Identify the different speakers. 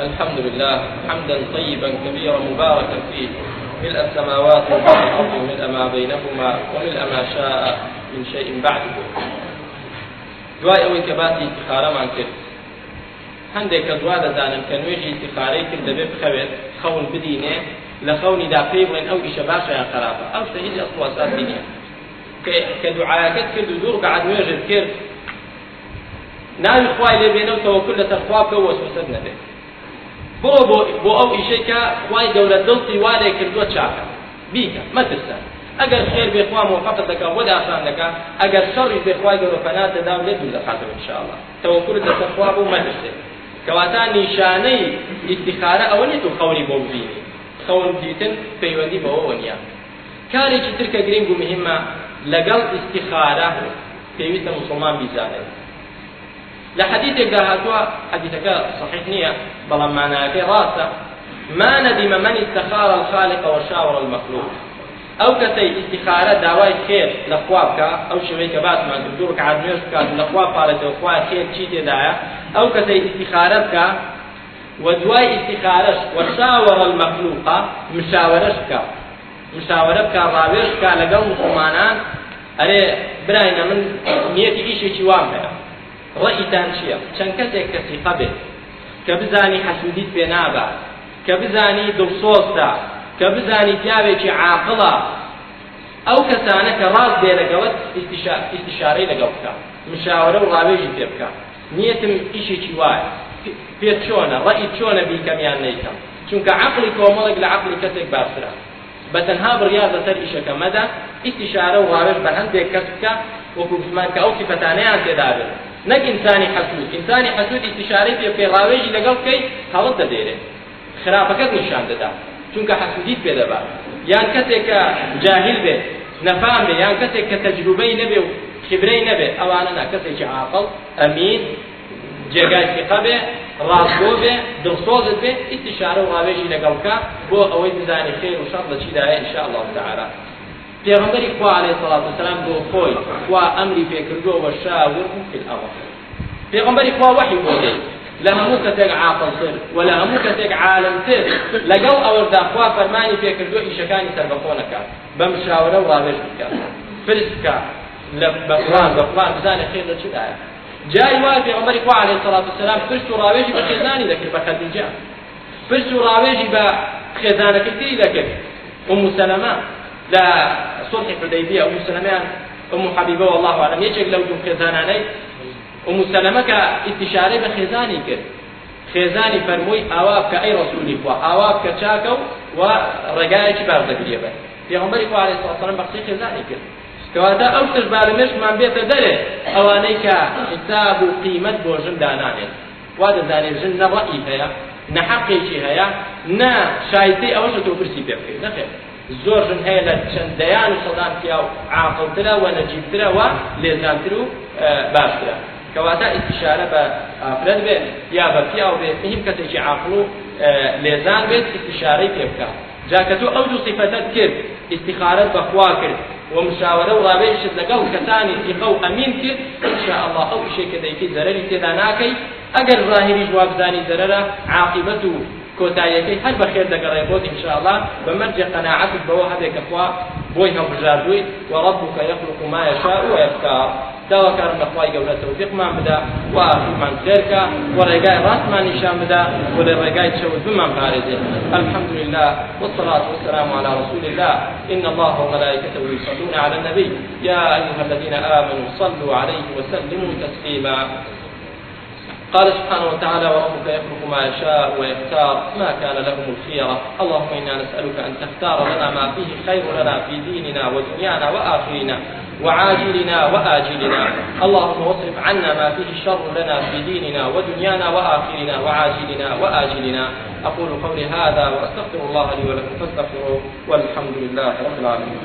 Speaker 1: الحمد لله حمدا طيبا كبيرا مباركا فيه ملء السماوات والأرض وملء ما بينهما وملء ما شاء من شيء بعده دوای ئەوەی کە باسی استخارەمان کرد هەندێک کە دوا دەزانن کە نوێژی استخارەی کرد دەبێت بخەوێت خەون بدینێ لە خەونیدا پێی بڵێن ئەو ئیشە باشە یان خراپە ئەو شتە هیچ ئەسڵ ئەساسی نییە کە دوعاەکەت کرد و دوور بەعد نوێژت کرد ناوی خوای بۆ بۆ ئەو ئیشەی کە خوای گەورە دڵتی وا لێ کردووە چاکە. بیکە مەترسە. ئەگەر خێر بێخوا موفقت دەکا بۆ ئاسان دەکا ئەگەر شەڕی بێخوای گەورە پەنات دەدا و لێ دوو دەخاتەوە انشاءالله. تەوەکلت لەسەر خوا بۆ مەترسێت کەواتە نیشانەی ئیفتیخارە ئەوە نیت و خەوری بۆ ببینی. خەون دیتن پەیوەندی بەوە نییە. کارێکی ترکە گرنگ و مهمە لەگەڵ ئیستیخارە پێویستە مسلمان بیزانێت. لە حەدیثێکدا هاتووە حەدیثەکە صحیح نییە بەڵام ماناکەی ڕاستە ما ندم من استخار الخالق وشاور المخلوق. ئەو کەسەی استخارە داوای خێر لە خوا بکە ئەو شوەی کە باسمان دوو ڕکعات نوێژ بکات لە خوا پارێتەوە خوا خێر چی تێدایە ئەو کەسەی استخارش وشاور المخلوق. مشاورش بکە مشاورە بکە ڕاوێش بکە لەگەڵ مسلمانان. ئەرێ براینە من نیەتی ئیشێکی وام هەیە ڕەئیتان چییە؟ چەند کەسێک کەسی قەبێت کە بزانی حەسوودیت پێ نابە کە بزانی دڵسۆستە کە بزانی پیاوێکی عاقڵە. ئەو کەسانە کە ڕاست بێ لەگەڵت ئیستیشارەی لەگەڵ بکە. مشاورە و ڕاوێژی پێ بکە. نیەتم ئیشێکی وایە. پێ چۆنە؟ ڕەئی چۆنە بیکەمیان نیکەم چونکە عقلی کۆمەڵێک لە عقلی کەسێک باشترە بە تەنها بڕیار لەسەر ئیشەکە مەدە ئیستیشارە و ڕاوێژ بە هەندێک کەس بکە وەکو بزمان کە ئەو کیفەتانەیان تێدا بێت نەک ئینسانی حەسود ئینسانی حەسود ئیستیشارەی پێ پێڕاوێژی لەگەڵ بکەیت هەڵت دەدێرێت خراپەکەت نیشان دەدا. چونکە حەسودیت پێ دەبات یان کەسێک کە جاهل بێت نەفام بێ یان کەسێک کە تەجروبەی نەبێ و خبرەی نەبێ ئەوانە نا کەسێکی عاقڵ ئەمین جێگای ثقە بێ ڕاستگۆ بێ دڵسۆزت بێ ئیستیشارە و ڕاوێژی لەگەڵ بکە بۆ ئەوەی بزانی خێر و شەڕ لە چیدایە ئینشاء الله تعالی. پێغمبەری خوا عليه الصلاة والسلام بۆ خۆی خوا ئەمری پێکردووە شاورهم في الأمر پێغمبەری خوا وحی بۆ دێ لە هەموو کەسێک عاقڵتر و لە هەموو کەسێک عالمتر لەگەڵ ئەوەدا خوا فەرمانی پێکردووە ئیشەکانی سەربەخۆ نەکات بە مشاورە و فرس بکات. لە بەقران بەقران بزانێ خێر لە چدایە جای وای پێغمبەری خوا عليه الصلاة والسلام و خێزانی دەکرد بە خەدیجە فرس و ڕاوێژی بە خێزانەکەی دەکرد. أم سلمة لا صلح حديبية أم سلمة أم حبيبة والله أعلم. يجيك لو دون خزاناني أم سلمة كاستشارة بخزاني كر خێزانی فەرمووی ئاوا بکە ئەی ڕسوولی خوا. ئاوا بکە چاکە و باش دەگرێ بە علیه الصلاة والسلام بەقسەی خێزانی کرد کەواتە ئەو تر بارمێشمان بێتە دەرێ ئەوانەی کە حساب و قیمەت بۆ ژن دانانێت وا دەزانێت ژن نە ڕەئی هەیە نە حەقێکی هەیە نە بکەیت نەخێر زۆر ژن هەیە لە چەندەیان و سەدان پیا و عاقڵترە و نەجیبترە و لێزانتر و باشترە. کەواتە ئیتیشارە بە ئافرەت بێت یا بە پیا و بێت هیم کەسێکی عاقڵ و لێزان بێت ئیتیشارەی پێ بکات جاکە تۆ ئەو دوو صفەتت کرد استخارەت بەخوا کرد ومشاورة ورابيشت لقل كساني ثقة وأمين كر إن شاء الله أو شيء كذا يكي زرري تدا ناكي أجر ظاهري جواب زاني زررة عاقبته كوتايكي هل بخير دقر يبوت إن شاء الله؟ بمرجع قناعتك بوا هذا كفوا بويها بجادوي وربك يخلق ما يشاء ويختار. داوا كان مخواي قولة توفيق ما بدا. وآخر من خيرك ورقاي راس ما نشان بدا. ولرقاي تشوز بما بارزه الحمد لله والصلاة والسلام على رسول الله. إن الله وملائكته يصلون على النبي. يا أيها الذين آمنوا صلوا عليه وسلموا تسليما. قال سبحانه وتعالى وربك يخلق ما يشاء ويختار ما كان لهم الخيرة اللهم إنا نسألك أن تختار لنا ما فيه خير لنا في ديننا ودنيانا وآخرنا وعاجلنا وآجلنا اللهم واصرف عنا ما فيه الشر لنا في ديننا ودنيانا وآخرنا وعاجلنا وآجلنا أقول قولي هذا وأستغفر الله لي ولكم فاستغفروه والحمد لله رب العالمين.